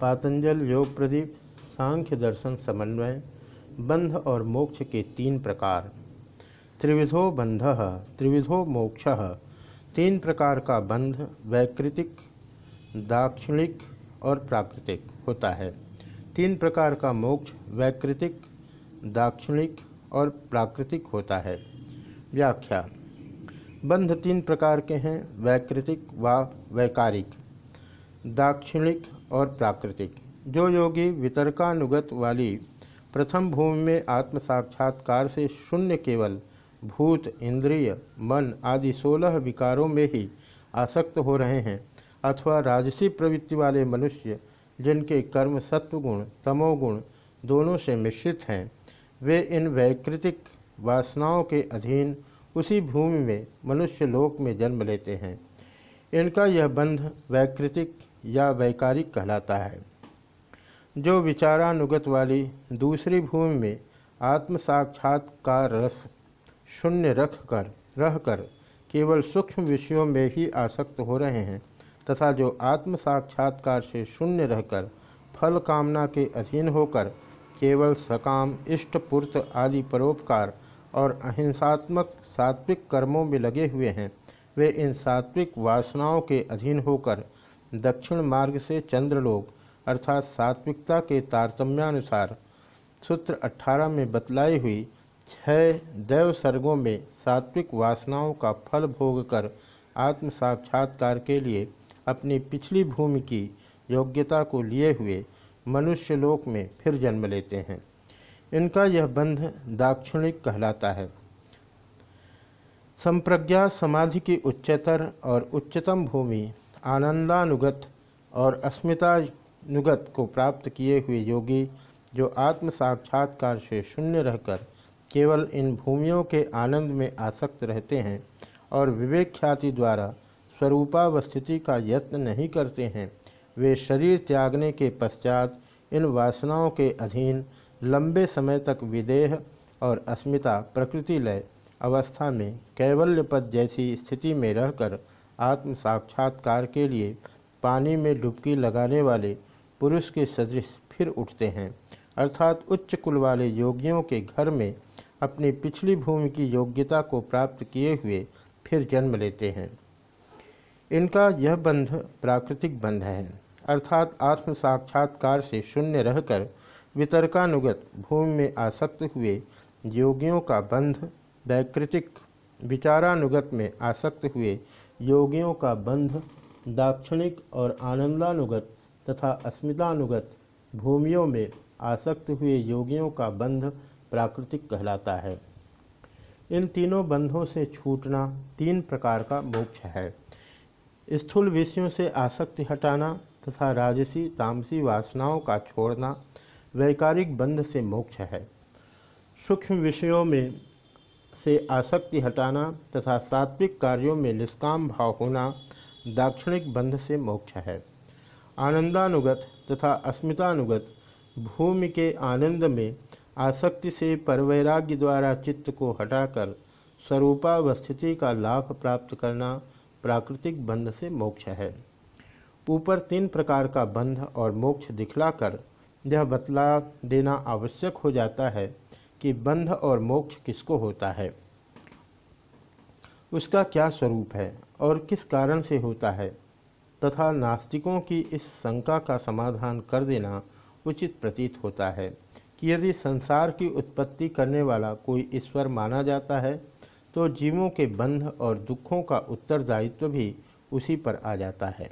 पातंजल योग प्रदीप सांख्य दर्शन, समन्वय, बंध और मोक्ष के तीन प्रकार। त्रिविधो बंध, त्रिविधो मोक्ष। तीन प्रकार का बंध वैकृतिक, दाक्षिणिक और प्राकृतिक होता है। तीन प्रकार का मोक्ष वैकृतिक, दाक्षिणिक और प्राकृतिक होता है। व्याख्या। बंध तीन प्रकार के हैं, वैकृतिक व वैकारिक। दाक्षिणिक और प्राकृतिक। जो योगी वितर्कानुगत वाली प्रथम भूमि में आत्म साक्षात्कार से शून्य केवल भूत, इंद्रिय, मन आदि सोलह विकारों में ही आसक्त हो रहे हैं, अथवा राजसी प्रवृत्ति वाले मनुष्य, जिनके कर्म सत्वगुण, तमोगुण दोनों से मिश्रित हैं, वे इन वैकृतिक वासनाओं के अधीन उसी भूमि में मनुष्य लोक में जन्म लेते हैं। इनका यह बंध वैकृतिक या वैकारिक कहलाता है। जो विचारानुगत वाली दूसरी भूमि में आत्म साक्षात्कार रस शून्य रख कर रह कर केवल सूक्ष्म विषयों में ही आसक्त हो रहे हैं, तथा जो आत्म साक्षात्कार से शून्य रहकर फल कामना के अधीन होकर केवल सकाम इष्टपूर्त आदि परोपकार और अहिंसात्मक सात्विक कर्मों में लगे हुए हैं, वे इन सात्विक वासनाओं के अधीन होकर दक्षिण मार्ग से चंद्रलोक, अर्थात सात्विकता के तारतम्यानुसार, सूत्र 18 में बतलाई हुई छह दैव सर्गों में सात्विक वासनाओं का फल भोग कर आत्म साक्षात्कार के लिए अपनी पिछली भूमि की योग्यता को लिए हुए मनुष्य लोक में फिर जन्म लेते हैं। इनका यह बंध दाक्षिणिक कहलाता है। संप्रज्ञा समाधि की उच्चतर और उच्चतम भूमि आनंदानुगत और अस्मितानुगत को प्राप्त किए हुए योगी, जो आत्म साक्षात्कार से शून्य रहकर केवल इन भूमियों के आनंद में आसक्त रहते हैं और विवेक ख्याति द्वारा स्वरूपावस्थिति का यत्न नहीं करते हैं, वे शरीर त्यागने के पश्चात इन वासनाओं के अधीन लंबे समय तक विदेह और अस्मिता प्रकृति लय अवस्था में कैवल्य पद जैसी स्थिति में रहकर आत्म साक्षात्कार के लिए पानी में डुबकी लगाने वाले पुरुष के सदृश फिर उठते हैं। अर्थात उच्च कुल वाले योगियों के घर में अपनी पिछली भूमि की योग्यता को प्राप्त किए हुए फिर जन्म लेते हैं। इनका यह बंध प्राकृतिक बंध है। अर्थात आत्म साक्षात्कार से शून्य रहकर वितर्कानुगत भूमि में आसक्त हुए योगियों का बंध, वैकृतिक विचारानुगत में आसक्त हुए योगियों का बंध, दाक्षिणिक और आनंदानुगत तथा अस्मितानुगत भूमियों में आसक्त हुए योगियों का बंध प्राकृतिक कहलाता है। इन तीनों बंधों से छूटना तीन प्रकार का मोक्ष है। स्थूल विषयों से आसक्ति हटाना तथा राजसी, तामसी वासनाओं का छोड़ना वैकारिक बंध से मोक्ष है। सूक्ष्म विषयों में से आसक्ति हटाना तथा सात्विक कार्यों में निष्काम भाव होना दाक्षिणिक बंध से मोक्ष है। आनंदानुगत तथा अस्मितानुगत भूमि के आनंद में आसक्ति से परवैराग्य द्वारा चित्त को हटाकर स्वरूपावस्थिति का लाभ प्राप्त करना प्राकृतिक बंध से मोक्ष है। ऊपर तीन प्रकार का बंध और मोक्ष दिखलाकर यह बतला देना आवश्यक हो जाता है। कि बंध और मोक्ष किसको होता है? उसका क्या स्वरूप है और किस कारण से होता है? तथा नास्तिकों की इस शंका का समाधान कर देना उचित प्रतीत होता है कि यदि संसार की उत्पत्ति करने वाला कोई ईश्वर माना जाता है तो जीवों के बंध और दुखों का उत्तरदायित्व भी उसी पर आ जाता है।